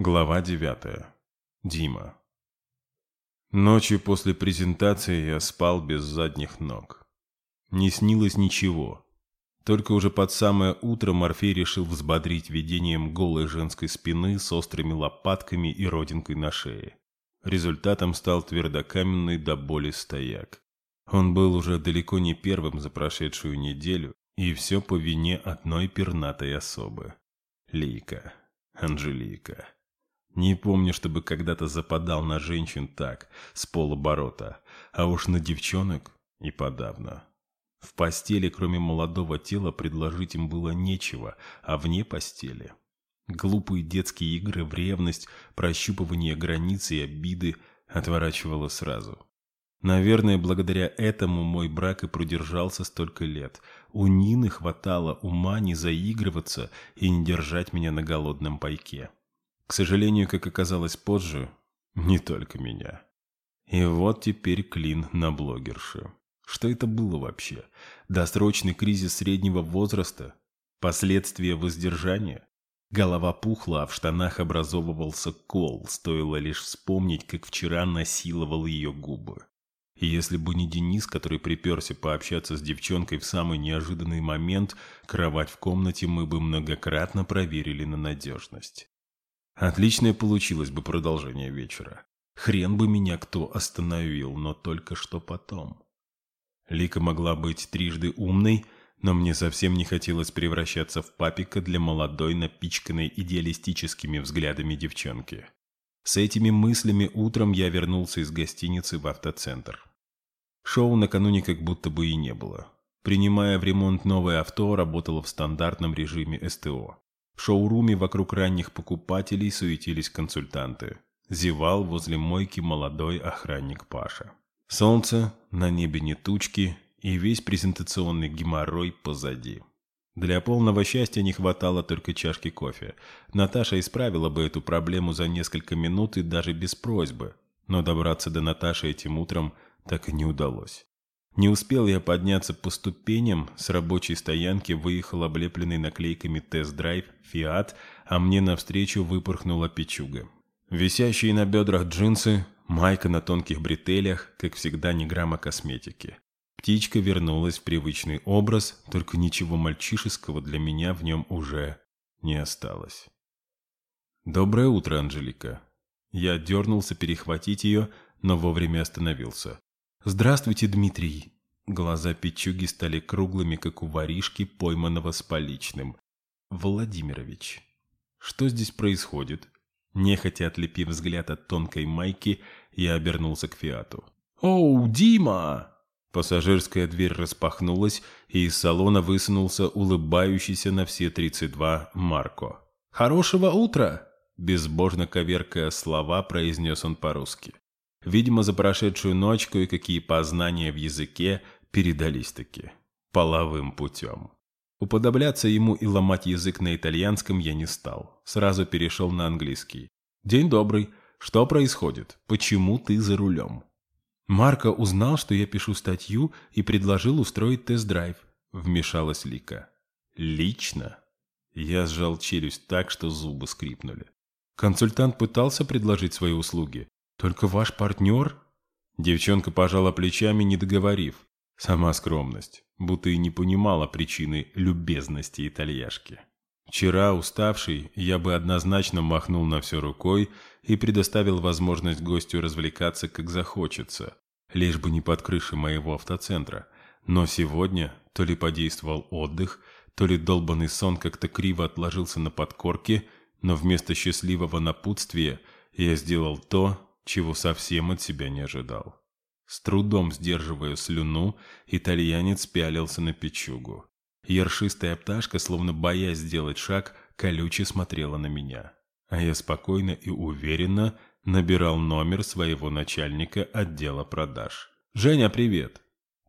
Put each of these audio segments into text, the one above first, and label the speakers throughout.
Speaker 1: Глава 9. Дима. Ночью после презентации я спал без задних ног. Не снилось ничего. Только уже под самое утро Морфей решил взбодрить видением голой женской спины с острыми лопатками и родинкой на шее. Результатом стал твердокаменный до боли стояк. Он был уже далеко не первым за прошедшую неделю, и все по вине одной пернатой особы. Лейка. Анжелика. Не помню, чтобы когда-то западал на женщин так, с полоборота, а уж на девчонок и подавно. В постели, кроме молодого тела, предложить им было нечего, а вне постели. Глупые детские игры в ревность, прощупывание границ и обиды отворачивало сразу. Наверное, благодаря этому мой брак и продержался столько лет. У Нины хватало ума не заигрываться и не держать меня на голодном пайке. К сожалению, как оказалось позже, не только меня. И вот теперь клин на блогерше. Что это было вообще? Досрочный кризис среднего возраста? Последствия воздержания? Голова пухла, а в штанах образовывался кол, стоило лишь вспомнить, как вчера насиловал ее губы. И если бы не Денис, который приперся пообщаться с девчонкой в самый неожиданный момент, кровать в комнате мы бы многократно проверили на надежность. Отличное получилось бы продолжение вечера. Хрен бы меня кто остановил, но только что потом. Лика могла быть трижды умной, но мне совсем не хотелось превращаться в папика для молодой, напичканной идеалистическими взглядами девчонки. С этими мыслями утром я вернулся из гостиницы в автоцентр. Шоу накануне как будто бы и не было. Принимая в ремонт новое авто, работало в стандартном режиме СТО. В шоуруме вокруг ранних покупателей суетились консультанты. Зевал возле мойки молодой охранник Паша. Солнце, на небе не тучки, и весь презентационный геморрой позади. Для полного счастья не хватало только чашки кофе. Наташа исправила бы эту проблему за несколько минут и даже без просьбы. Но добраться до Наташи этим утром так и не удалось. Не успел я подняться по ступеням, с рабочей стоянки выехал облепленный наклейками тест-драйв «Фиат», а мне навстречу выпорхнула печуга. Висящие на бедрах джинсы, майка на тонких бретелях, как всегда, не грамма косметики. Птичка вернулась в привычный образ, только ничего мальчишеского для меня в нем уже не осталось. «Доброе утро, Анжелика». Я дернулся перехватить ее, но вовремя остановился. «Здравствуйте, Дмитрий!» Глаза Пичуги стали круглыми, как у воришки, пойманного с поличным. «Владимирович, что здесь происходит?» Нехотя отлепив взгляд от тонкой майки, я обернулся к Фиату. «Оу, Дима!» Пассажирская дверь распахнулась, и из салона высунулся улыбающийся на все тридцать два Марко. «Хорошего утра!» Безбожно коверкая слова, произнес он по-русски. Видимо, за прошедшую ночь кое-какие познания в языке передались-таки. Половым путем. Уподобляться ему и ломать язык на итальянском я не стал. Сразу перешел на английский. «День добрый. Что происходит? Почему ты за рулем?» Марко узнал, что я пишу статью и предложил устроить тест-драйв. Вмешалась Лика. «Лично?» Я сжал челюсть так, что зубы скрипнули. Консультант пытался предложить свои услуги, «Только ваш партнер?» Девчонка пожала плечами, не договорив. Сама скромность, будто и не понимала причины любезности итальяшки. Вчера, уставший, я бы однозначно махнул на все рукой и предоставил возможность гостю развлекаться, как захочется, лишь бы не под крышей моего автоцентра. Но сегодня то ли подействовал отдых, то ли долбанный сон как-то криво отложился на подкорке, но вместо счастливого напутствия я сделал то, чего совсем от себя не ожидал. С трудом сдерживая слюну, итальянец пялился на печугу. Ершистая пташка, словно боясь сделать шаг, колюче смотрела на меня. А я спокойно и уверенно набирал номер своего начальника отдела продаж. «Женя, привет!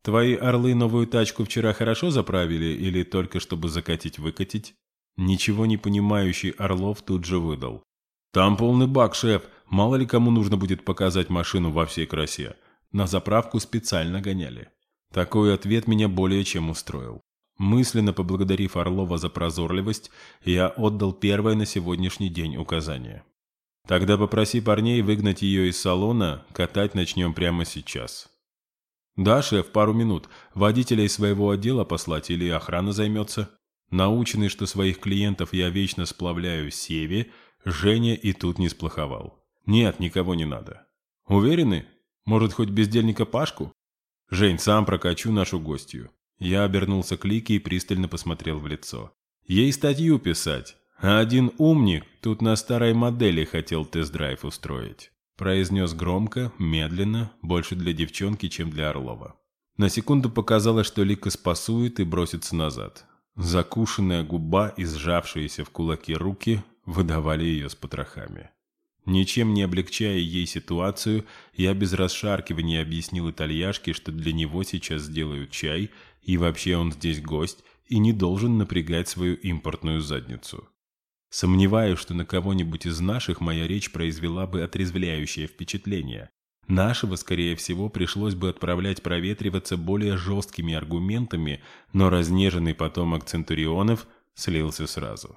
Speaker 1: Твои орлы новую тачку вчера хорошо заправили или только чтобы закатить-выкатить?» Ничего не понимающий Орлов тут же выдал. «Там полный бак, шеф. Мало ли кому нужно будет показать машину во всей красе. На заправку специально гоняли». Такой ответ меня более чем устроил. Мысленно поблагодарив Орлова за прозорливость, я отдал первое на сегодняшний день указание. Тогда попроси парней выгнать ее из салона, катать начнем прямо сейчас. Да, шеф, пару минут. Водителя из своего отдела послать или охрана займется? Наученный, что своих клиентов я вечно сплавляю в севе, Женя и тут не сплоховал. Нет, никого не надо. Уверены? Может, хоть бездельника Пашку? Жень, сам прокачу нашу гостью. Я обернулся к Лике и пристально посмотрел в лицо. Ей статью писать. А один умник тут на старой модели хотел тест-драйв устроить. Произнес громко, медленно, больше для девчонки, чем для Орлова. На секунду показалось, что Лика спасует и бросится назад. Закушенная губа и сжавшиеся в кулаки руки выдавали ее с потрохами. Ничем не облегчая ей ситуацию, я без расшаркивания объяснил итальяшке, что для него сейчас сделают чай, и вообще он здесь гость, и не должен напрягать свою импортную задницу. Сомневаюсь, что на кого-нибудь из наших моя речь произвела бы отрезвляющее впечатление. Нашего, скорее всего, пришлось бы отправлять проветриваться более жесткими аргументами, но разнеженный потомок Центурионов слился сразу.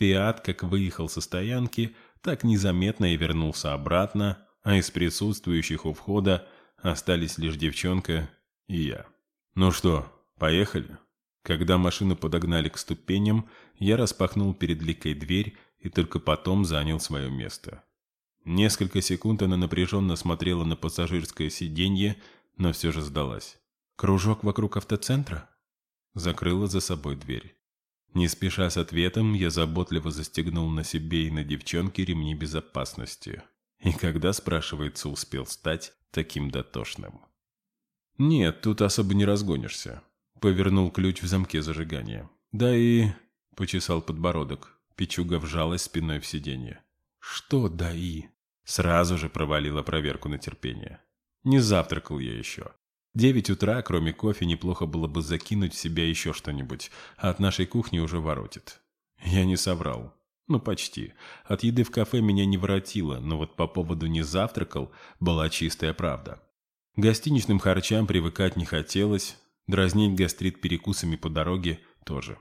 Speaker 1: Фиат, как выехал со стоянки, так незаметно и вернулся обратно, а из присутствующих у входа остались лишь девчонка и я. «Ну что, поехали?» Когда машину подогнали к ступеням, я распахнул перед Ликой дверь и только потом занял свое место. Несколько секунд она напряженно смотрела на пассажирское сиденье, но все же сдалась. «Кружок вокруг автоцентра?» Закрыла за собой дверь. Не спеша с ответом, я заботливо застегнул на себе и на девчонке ремни безопасности. И когда, спрашивается, успел стать таким дотошным? «Нет, тут особо не разгонишься», — повернул ключ в замке зажигания. «Да и...» — почесал подбородок. Пичуга вжалась спиной в сиденье. «Что да и?» Сразу же провалила проверку на терпение. Не завтракал я еще. Девять утра, кроме кофе, неплохо было бы закинуть в себя еще что-нибудь, а от нашей кухни уже воротит. Я не соврал. Ну, почти. От еды в кафе меня не воротило, но вот по поводу «не завтракал» была чистая правда. Гостиничным харчам привыкать не хотелось, дразнить гастрит перекусами по дороге тоже.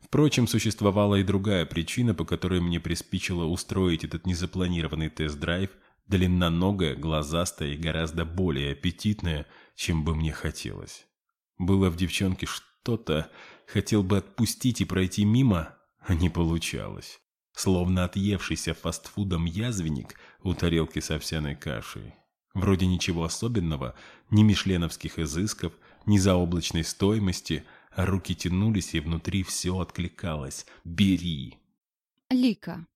Speaker 1: Впрочем, существовала и другая причина, по которой мне приспичило устроить этот незапланированный тест-драйв, длинноногая, глазастая и гораздо более аппетитная, чем бы мне хотелось. Было в девчонке что-то, хотел бы отпустить и пройти мимо, а не получалось. Словно отъевшийся фастфудом язвенник у тарелки с овсяной кашей. Вроде ничего особенного, ни мишленовских изысков, ни заоблачной стоимости – Руки тянулись, и внутри все откликалось. «Бери!»
Speaker 2: Лика.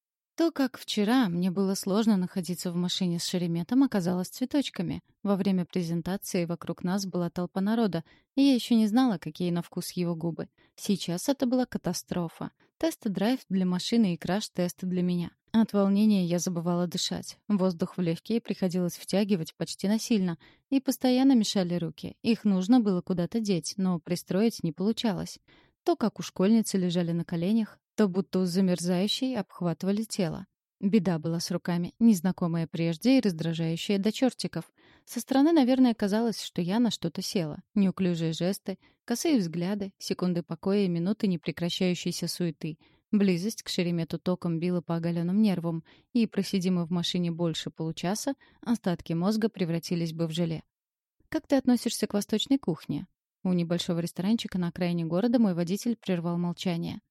Speaker 2: То, как вчера мне было сложно находиться в машине с Шереметом, оказалось цветочками. Во время презентации вокруг нас была толпа народа, и я еще не знала, какие на вкус его губы. Сейчас это была катастрофа. Тест-драйв для машины и краш-тест для меня. От волнения я забывала дышать. Воздух в легкие приходилось втягивать почти насильно, и постоянно мешали руки. Их нужно было куда-то деть, но пристроить не получалось. То, как у школьницы лежали на коленях, то будто замерзающей обхватывали тело. Беда была с руками, незнакомая прежде и раздражающая до чертиков. Со стороны, наверное, казалось, что я на что-то села. Неуклюжие жесты, косые взгляды, секунды покоя и минуты непрекращающейся суеты. Близость к Шеремету током била по оголенным нервам, и, просидим мы в машине больше получаса, остатки мозга превратились бы в желе. «Как ты относишься к восточной кухне?» У небольшого ресторанчика на окраине города мой водитель прервал молчание.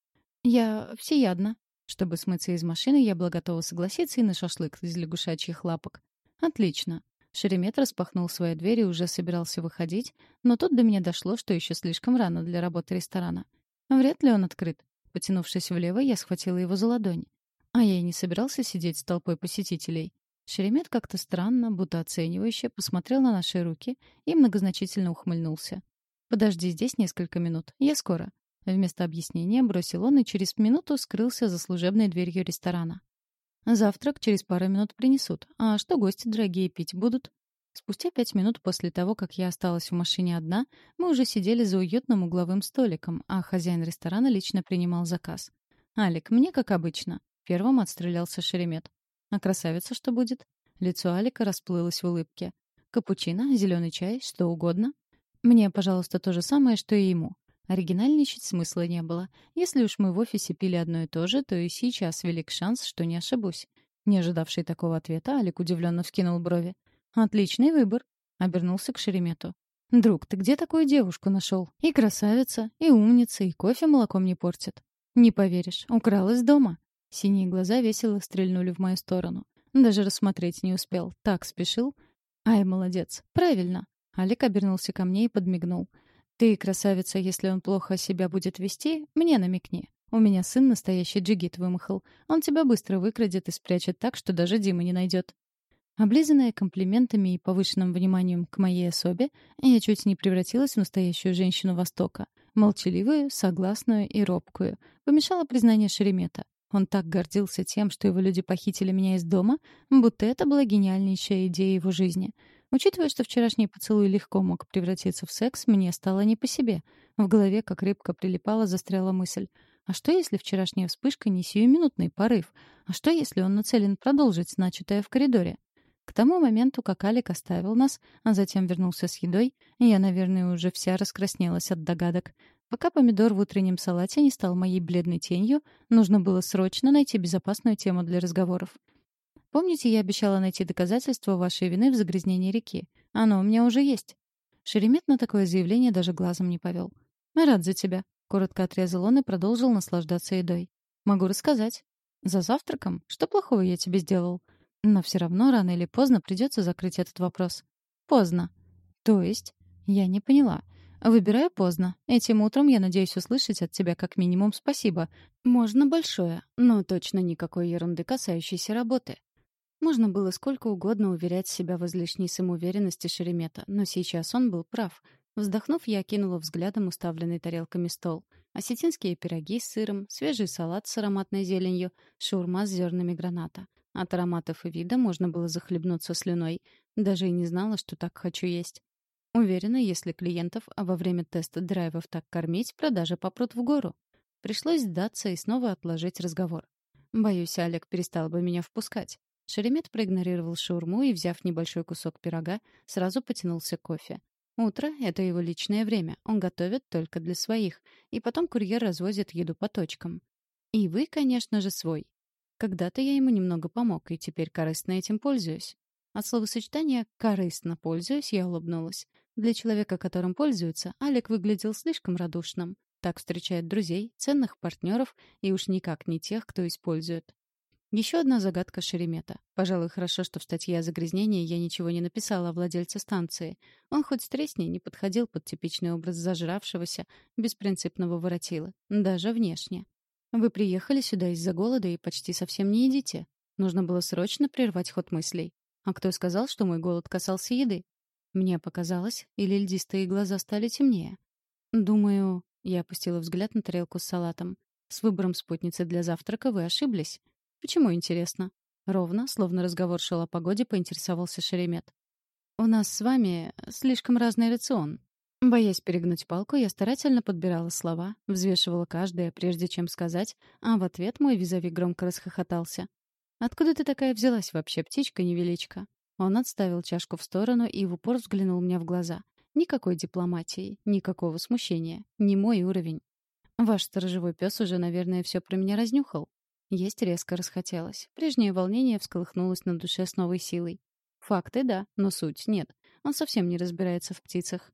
Speaker 2: «Я всеядна», чтобы смыться из машины, я была готова согласиться и на шашлык из лягушачьих лапок. Отлично. Шеремет распахнул свою дверь и уже собирался выходить, но тут до меня дошло, что еще слишком рано для работы ресторана. Вряд ли он открыт. Потянувшись влево, я схватила его за ладонь. А я и не собирался сидеть с толпой посетителей. Шеремет как-то странно, будто оценивающе, посмотрел на наши руки и многозначительно ухмыльнулся. «Подожди здесь несколько минут. Я скоро». Вместо объяснения бросил он и через минуту скрылся за служебной дверью ресторана. «Завтрак через пару минут принесут. А что гости дорогие пить будут?» Спустя пять минут после того, как я осталась в машине одна, мы уже сидели за уютным угловым столиком, а хозяин ресторана лично принимал заказ. «Алик, мне как обычно». Первым отстрелялся Шеремет. «А красавица что будет?» Лицо Алика расплылось в улыбке. «Капучино, зеленый чай, что угодно?» «Мне, пожалуйста, то же самое, что и ему. Оригинальничать смысла не было. Если уж мы в офисе пили одно и то же, то и сейчас велик шанс, что не ошибусь. Не ожидавший такого ответа, Алик удивленно вскинул брови. «Отличный выбор», — обернулся к Шеремету. «Друг, ты где такую девушку нашел? И красавица, и умница, и кофе молоком не портит. Не поверишь, украл из дома». Синие глаза весело стрельнули в мою сторону. Даже рассмотреть не успел. Так спешил. Ай, молодец. Правильно. Алик обернулся ко мне и подмигнул. «Ты, красавица, если он плохо себя будет вести, мне намекни. У меня сын настоящий джигит вымахал. Он тебя быстро выкрадет и спрячет так, что даже Дима не найдет. Облизанная комплиментами и повышенным вниманием к моей особе, я чуть не превратилась в настоящую женщину Востока. Молчаливую, согласную и робкую. Помешало признание Шеремета. Он так гордился тем, что его люди похитили меня из дома, будто это была гениальнейшая идея его жизни. Учитывая, что вчерашний поцелуй легко мог превратиться в секс, мне стало не по себе. В голове, как рыбка прилипала, застряла мысль. А что, если вчерашняя вспышка не сиюминутный порыв? А что, если он нацелен продолжить начатое в коридоре? К тому моменту, как Алик оставил нас, а затем вернулся с едой, я, наверное, уже вся раскраснелась от догадок. Пока помидор в утреннем салате не стал моей бледной тенью, нужно было срочно найти безопасную тему для разговоров. Помните, я обещала найти доказательства вашей вины в загрязнении реки? Оно у меня уже есть. Шеремет на такое заявление даже глазом не повел. «Рад за тебя», — коротко отрезал он и продолжил наслаждаться едой. «Могу рассказать. За завтраком? Что плохого я тебе сделал?» Но все равно рано или поздно придется закрыть этот вопрос. Поздно. То есть? Я не поняла. Выбираю поздно. Этим утром я надеюсь услышать от тебя как минимум спасибо. Можно большое, но точно никакой ерунды, касающейся работы. Можно было сколько угодно уверять себя в излишней самоуверенности Шеремета, но сейчас он был прав. Вздохнув, я кинула взглядом уставленный тарелками стол. Осетинские пироги с сыром, свежий салат с ароматной зеленью, шаурма с зернами граната. От ароматов и вида можно было захлебнуться слюной. Даже и не знала, что так хочу есть. Уверена, если клиентов а во время тест-драйвов так кормить, продажи попрут в гору. Пришлось сдаться и снова отложить разговор. Боюсь, Олег перестал бы меня впускать. Шеремет проигнорировал шаурму и, взяв небольшой кусок пирога, сразу потянулся к кофе. Утро — это его личное время, он готовит только для своих, и потом курьер развозит еду по точкам. И вы, конечно же, свой. Когда-то я ему немного помог, и теперь корыстно этим пользуюсь. От словосочетания «корыстно пользуюсь» я улыбнулась. Для человека, которым пользуются, Алик выглядел слишком радушным. Так встречает друзей, ценных партнеров и уж никак не тех, кто использует. Еще одна загадка Шеремета. Пожалуй, хорошо, что в статье о загрязнении я ничего не написала о владельце станции. Он хоть с тресни не подходил под типичный образ зажравшегося, беспринципного воротила. Даже внешне. Вы приехали сюда из-за голода и почти совсем не едите. Нужно было срочно прервать ход мыслей. А кто сказал, что мой голод касался еды? Мне показалось, или льдистые глаза стали темнее. Думаю, я опустила взгляд на тарелку с салатом. С выбором спутницы для завтрака вы ошиблись. Почему, интересно? Ровно, словно разговор шел о погоде, поинтересовался Шеремет. У нас с вами слишком разный рацион. Боясь перегнуть палку, я старательно подбирала слова, взвешивала каждое, прежде чем сказать, а в ответ мой визави громко расхохотался. «Откуда ты такая взялась вообще, птичка-невеличка?» Он отставил чашку в сторону и в упор взглянул мне в глаза. Никакой дипломатии, никакого смущения, не мой уровень. Ваш сторожевой пес уже, наверное, все про меня разнюхал. Есть резко расхотелось. Прежнее волнение всколыхнулось на душе с новой силой. Факты — да, но суть — нет. Он совсем не разбирается в птицах.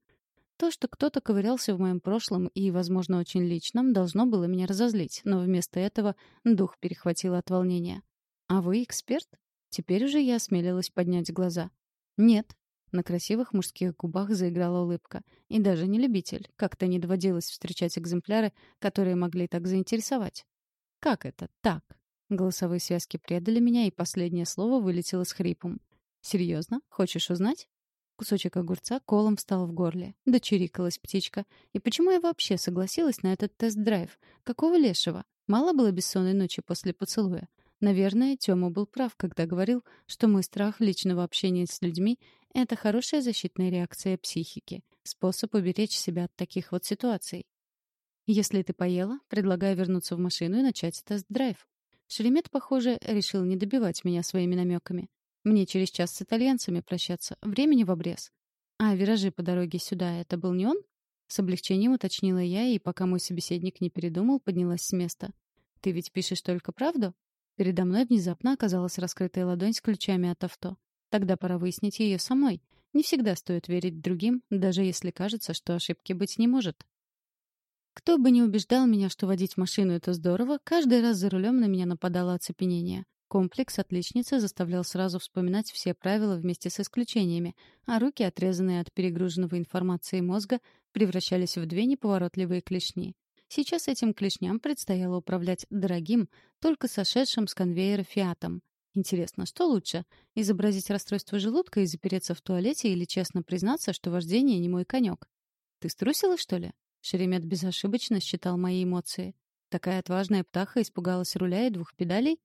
Speaker 2: То, что кто-то ковырялся в моем прошлом и, возможно, очень личном, должно было меня разозлить, но вместо этого дух перехватил от волнения. «А вы эксперт?» Теперь уже я осмелилась поднять глаза. «Нет». На красивых мужских губах заиграла улыбка. И даже не любитель. Как-то не доводилось встречать экземпляры, которые могли так заинтересовать. «Как это так?» Голосовые связки предали меня, и последнее слово вылетело с хрипом. «Серьезно? Хочешь узнать?» Кусочек огурца колом встал в горле. Дочерикалась птичка. И почему я вообще согласилась на этот тест-драйв? Какого лешего? Мало было бессонной ночи после поцелуя. Наверное, Тёма был прав, когда говорил, что мой страх личного общения с людьми — это хорошая защитная реакция психики, способ уберечь себя от таких вот ситуаций. Если ты поела, предлагаю вернуться в машину и начать тест-драйв. Шеремет, похоже, решил не добивать меня своими намеками. Мне через час с итальянцами прощаться. Времени в обрез. А виражи по дороге сюда — это был не он? С облегчением уточнила я, и пока мой собеседник не передумал, поднялась с места. «Ты ведь пишешь только правду?» Передо мной внезапно оказалась раскрытая ладонь с ключами от авто. Тогда пора выяснить ее самой. Не всегда стоит верить другим, даже если кажется, что ошибки быть не может. Кто бы ни убеждал меня, что водить машину — это здорово, каждый раз за рулем на меня нападало оцепенение. Комплекс отличницы заставлял сразу вспоминать все правила вместе с исключениями, а руки, отрезанные от перегруженного информации мозга, превращались в две неповоротливые клешни. Сейчас этим клешням предстояло управлять дорогим, только сошедшим с конвейера «Фиатом». Интересно, что лучше? Изобразить расстройство желудка и запереться в туалете или честно признаться, что вождение не мой конек? Ты струсила, что ли? Шеремет безошибочно считал мои эмоции. Такая отважная птаха испугалась руля и двух педалей?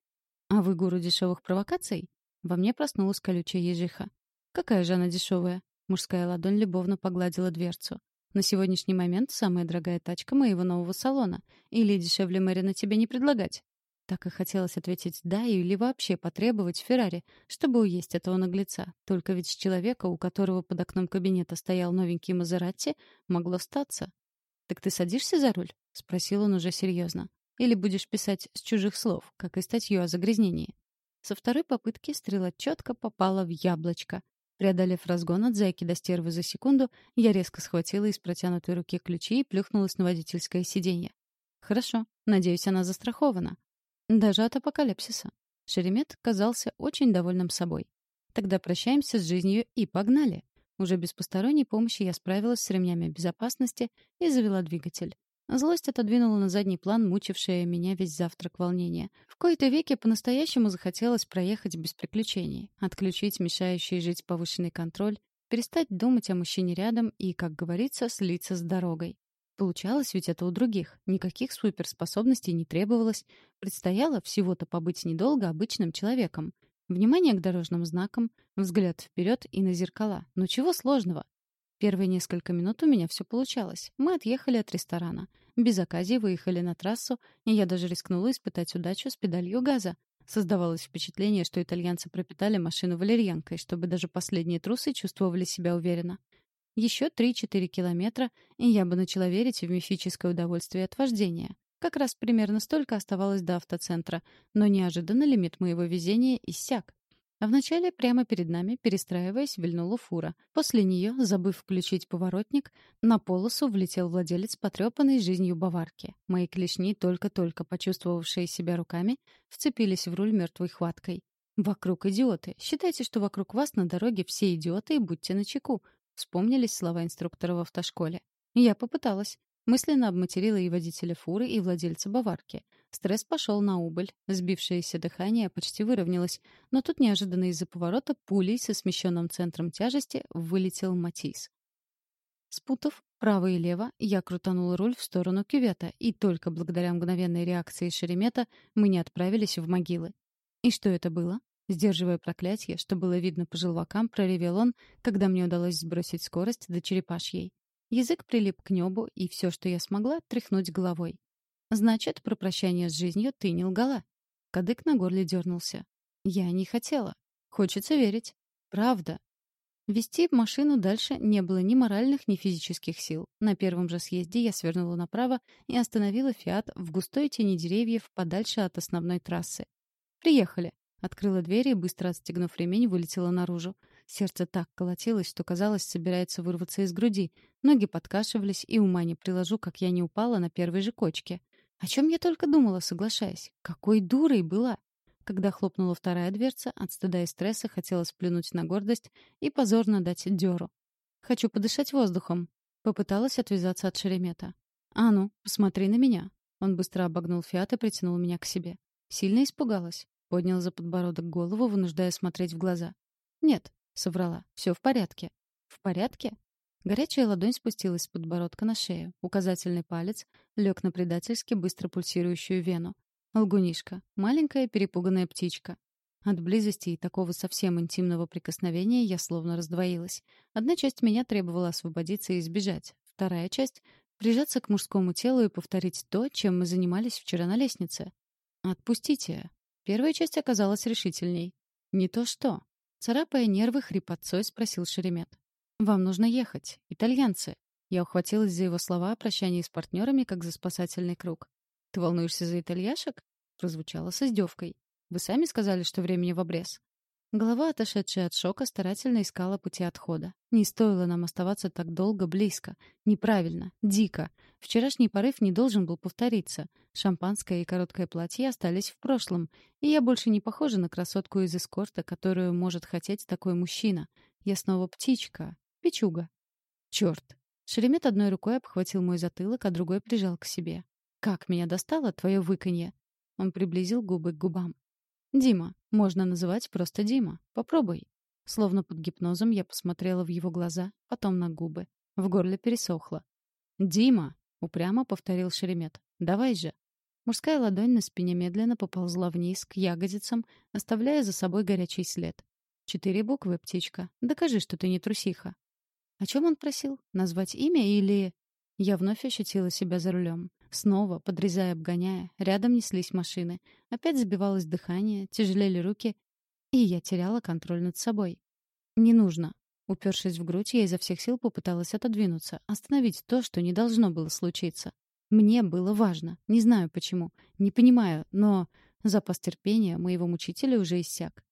Speaker 2: А вы гуру дешевых провокаций? Во мне проснулась колючая ежиха. Какая же она дешевая? Мужская ладонь любовно погладила дверцу. На сегодняшний момент самая дорогая тачка моего нового салона. Или дешевле Мэрина тебе не предлагать? Так и хотелось ответить «да» или вообще потребовать Феррари, чтобы уесть этого наглеца. Только ведь с человека, у которого под окном кабинета стоял новенький Мазератти, могло статься. «Так ты садишься за руль?» — спросил он уже серьезно. «Или будешь писать с чужих слов, как и статью о загрязнении?» Со второй попытки стрела четко попала в яблочко. Преодолев разгон от зайки до стервы за секунду, я резко схватила из протянутой руки ключи и плюхнулась на водительское сиденье. Хорошо, надеюсь, она застрахована. Даже от апокалипсиса. Шеремет казался очень довольным собой. Тогда прощаемся с жизнью и погнали. Уже без посторонней помощи я справилась с ремнями безопасности и завела двигатель. Злость отодвинула на задний план мучившее меня весь завтрак волнения. В кои-то веки по-настоящему захотелось проехать без приключений, отключить мешающий жить повышенный контроль, перестать думать о мужчине рядом и, как говорится, слиться с дорогой. Получалось ведь это у других. Никаких суперспособностей не требовалось. Предстояло всего-то побыть недолго обычным человеком. Внимание к дорожным знакам, взгляд вперед и на зеркала. Ну чего сложного? Первые несколько минут у меня все получалось. Мы отъехали от ресторана. Без оказии выехали на трассу, и я даже рискнула испытать удачу с педалью газа. Создавалось впечатление, что итальянцы пропитали машину валерьянкой, чтобы даже последние трусы чувствовали себя уверенно. Еще 3-4 километра, и я бы начала верить в мифическое удовольствие от вождения. Как раз примерно столько оставалось до автоцентра, но неожиданно лимит моего везения иссяк. А вначале прямо перед нами, перестраиваясь, вильнула фура. После нее, забыв включить поворотник, на полосу влетел владелец потрепанной жизнью баварки. Мои клешни, только-только почувствовавшие себя руками, вцепились в руль мертвой хваткой. «Вокруг идиоты. Считайте, что вокруг вас на дороге все идиоты и будьте начеку», — вспомнились слова инструктора в автошколе. Я попыталась. Мысленно обматерила и водителя фуры, и владельца баварки. Стресс пошел на убыль. Сбившееся дыхание почти выровнялось. Но тут неожиданно из-за поворота пулей со смещенным центром тяжести вылетел Матис. Спутав право и лево, я крутанула руль в сторону кювета, и только благодаря мгновенной реакции Шеремета мы не отправились в могилы. И что это было? Сдерживая проклятие, что было видно по желвакам, проревел он, когда мне удалось сбросить скорость до черепашьей. Язык прилип к небу, и все, что я смогла, тряхнуть головой. «Значит, про прощание с жизнью ты не лгала». Кадык на горле дернулся. «Я не хотела. Хочется верить. Правда». Вести машину дальше не было ни моральных, ни физических сил. На первом же съезде я свернула направо и остановила «Фиат» в густой тени деревьев подальше от основной трассы. «Приехали». Открыла дверь и, быстро отстегнув ремень, вылетела наружу. Сердце так колотилось, что, казалось, собирается вырваться из груди. Ноги подкашивались, и ума не приложу, как я не упала на первой же кочке. О чем я только думала, соглашаясь. Какой дурой была! Когда хлопнула вторая дверца, от стыда и стресса хотелось плюнуть на гордость и позорно дать дёру. «Хочу подышать воздухом». Попыталась отвязаться от Шеремета. «А ну, посмотри на меня». Он быстро обогнул Фиат и притянул меня к себе. Сильно испугалась. Поднял за подбородок голову, вынуждая смотреть в глаза. «Нет», — соврала, — «все в порядке». «В порядке?» Горячая ладонь спустилась с подбородка на шею. Указательный палец лег на предательски быстро пульсирующую вену. Лгунишка. Маленькая перепуганная птичка. От близости и такого совсем интимного прикосновения я словно раздвоилась. Одна часть меня требовала освободиться и сбежать. Вторая часть — прижаться к мужскому телу и повторить то, чем мы занимались вчера на лестнице. «Отпустите», Первая часть оказалась решительней. «Не то что». Царапая нервы, хрипотцой спросил Шеремет. «Вам нужно ехать. Итальянцы». Я ухватилась за его слова о прощании с партнерами, как за спасательный круг. «Ты волнуешься за итальяшек?» Прозвучало с издевкой. Вы сами сказали, что времени в обрез». Голова, отошедшая от шока, старательно искала пути отхода. Не стоило нам оставаться так долго близко. Неправильно, дико. Вчерашний порыв не должен был повториться. Шампанское и короткое платье остались в прошлом, и я больше не похожа на красотку из эскорта, которую может хотеть такой мужчина. Я снова птичка, печуга. Черт. Шеремет одной рукой обхватил мой затылок, а другой прижал к себе. «Как меня достало твое выканье!» Он приблизил губы к губам. «Дима. Можно называть просто Дима. Попробуй». Словно под гипнозом я посмотрела в его глаза, потом на губы. В горле пересохло. «Дима!» — упрямо повторил Шеремет. «Давай же!» Мужская ладонь на спине медленно поползла вниз к ягодицам, оставляя за собой горячий след. «Четыре буквы, птичка. Докажи, что ты не трусиха». О чем он просил? Назвать имя или... Я вновь ощутила себя за рулем. Снова, подрезая, обгоняя, рядом неслись машины. Опять сбивалось дыхание, тяжелели руки, и я теряла контроль над собой. «Не нужно». Упершись в грудь, я изо всех сил попыталась отодвинуться, остановить то, что не должно было случиться. Мне было важно. Не знаю почему. Не понимаю, но запас терпения моего мучителя уже иссяк.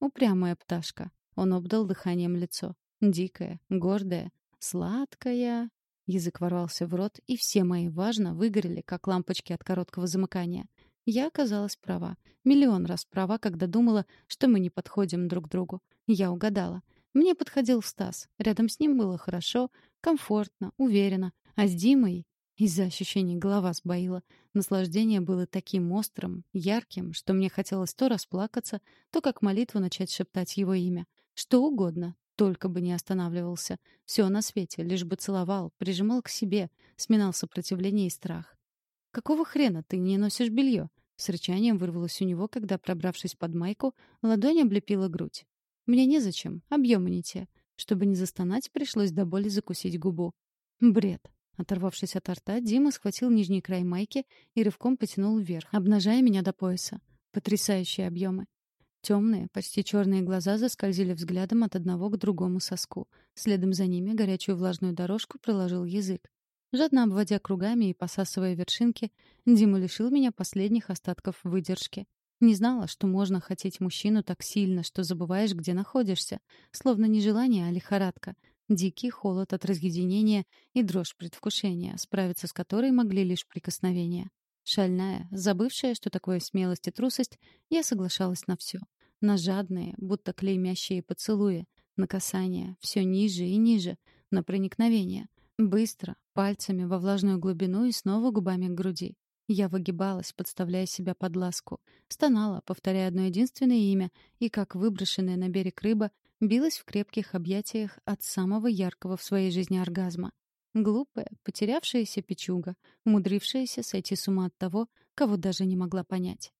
Speaker 2: Упрямая пташка. Он обдал дыханием лицо. Дикая, гордая, сладкая. Язык ворвался в рот, и все мои «важно» выгорели, как лампочки от короткого замыкания. Я оказалась права. Миллион раз права, когда думала, что мы не подходим друг другу. Я угадала. Мне подходил Стас. Рядом с ним было хорошо, комфортно, уверенно. А с Димой... Из-за ощущений голова сбоила. Наслаждение было таким острым, ярким, что мне хотелось то расплакаться, то как молитву начать шептать его имя. Что угодно, только бы не останавливался. Все на свете, лишь бы целовал, прижимал к себе, сминал сопротивление и страх. «Какого хрена ты не носишь белье?» С рычанием вырвалось у него, когда, пробравшись под майку, ладонь облепила грудь. «Мне незачем, объемы не те». Чтобы не застонать, пришлось до боли закусить губу. Бред. Оторвавшись от рта, Дима схватил нижний край майки и рывком потянул вверх, обнажая меня до пояса. Потрясающие объемы. Темные, почти черные глаза заскользили взглядом от одного к другому соску. Следом за ними горячую влажную дорожку проложил язык. Жадно обводя кругами и посасывая вершинки, Дима лишил меня последних остатков выдержки. Не знала, что можно хотеть мужчину так сильно, что забываешь, где находишься. Словно не желание, а лихорадка. Дикий холод от разъединения и дрожь предвкушения, справиться с которой могли лишь прикосновения. Шальная, забывшая, что такое смелость и трусость, я соглашалась на все. На жадные, будто клеймящие поцелуи, на касание, все ниже и ниже, на проникновение. Быстро, пальцами во влажную глубину и снова губами к груди. Я выгибалась, подставляя себя под ласку, стонала, повторяя одно единственное имя, и, как выброшенная на берег рыба, билась в крепких объятиях от самого яркого в своей жизни оргазма. Глупая, потерявшаяся печуга, умудрившаяся сойти с ума от того, кого даже не могла понять.